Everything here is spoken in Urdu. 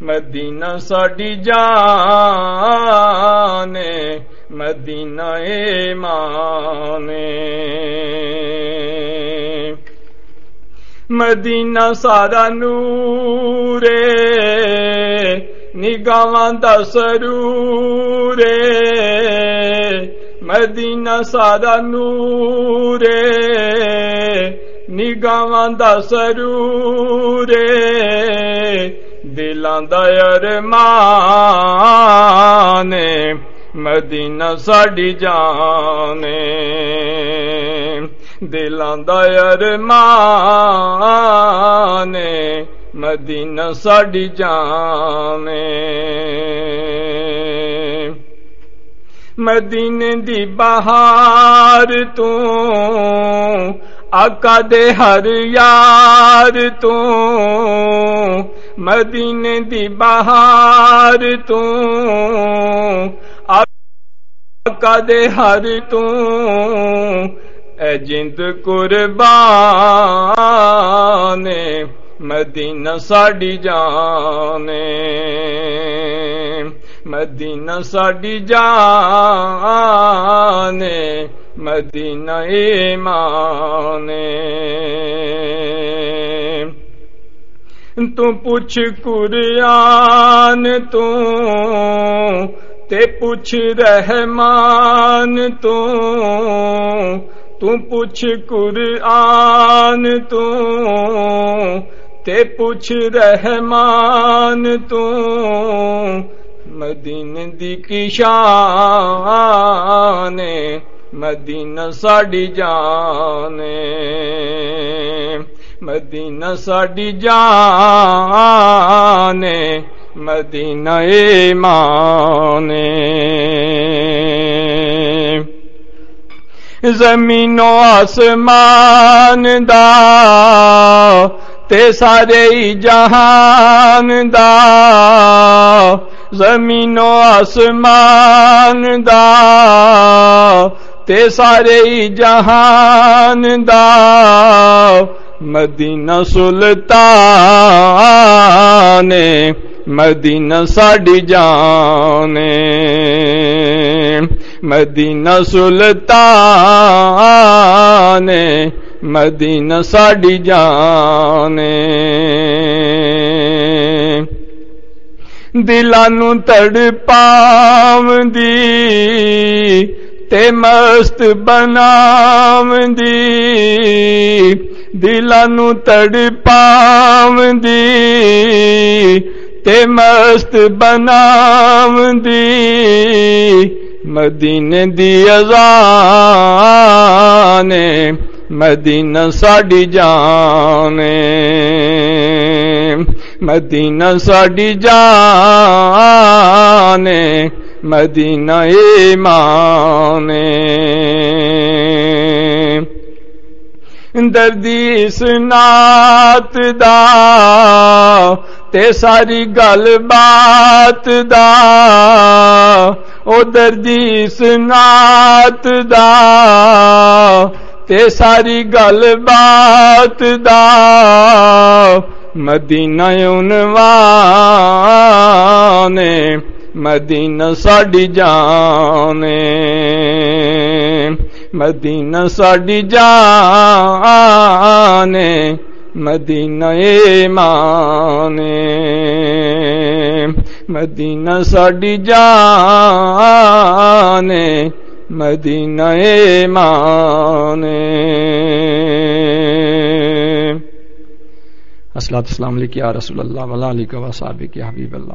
مدینہ ساڈی جان مدینہ ایمان مدینہ سارا نور نگاواں دا سرور مدینہ سارا نور نگاواں دا سرور دلاں ارمان مدینہ ساڈی جان دلاں دا ارمان مدینہ ساڈی جان مدینے دی بہار تو، آقا دے ہر یار تو مدینے دی بہار تو، آقا دے ہر تو، اے جند قربان، مدینہ ساڈی جان، مدینہ ساڈی جان، مدینہ ایمان تو پوچھ قرآن تو، تے پوچھ رحمان تو تو پوچھ قرآن تو، تے پوچھ رحمان تو۔ مدین دی کی شان مدینہ ساڈی جان مدینہ ساڈی جان مدینہ ایمان زمین و آسمان دا، تے سارے جہان دا۔ زمین و آسمان دا، تے سارے جہان دا۔ مدینہ سلطان، مدینہ ساڈی جان، مدینہ سلطان، مدینہ ساڈی جان۔ دلانو تڑ پاو دی تے مست بناو دی دلانو تڑ پاو دی تے مست بناو دی مدینے دی ازان مدینہ ساڈی جان مدینہ ساڈی جان مدینہ ایمان دردی سنات دا تے ساری گل بات دا او دردی سنات دا تے ساری گل بات دا مدینہ عنوان مدینہ ساڈی جان مدینہ ساڈی جان مدینہ ایمان مدینہ ساڈی جان مدینہ ایمان السلام علیکم یا رسول اللہ ولا علیکم و صحابہ کی حبیب اللہ۔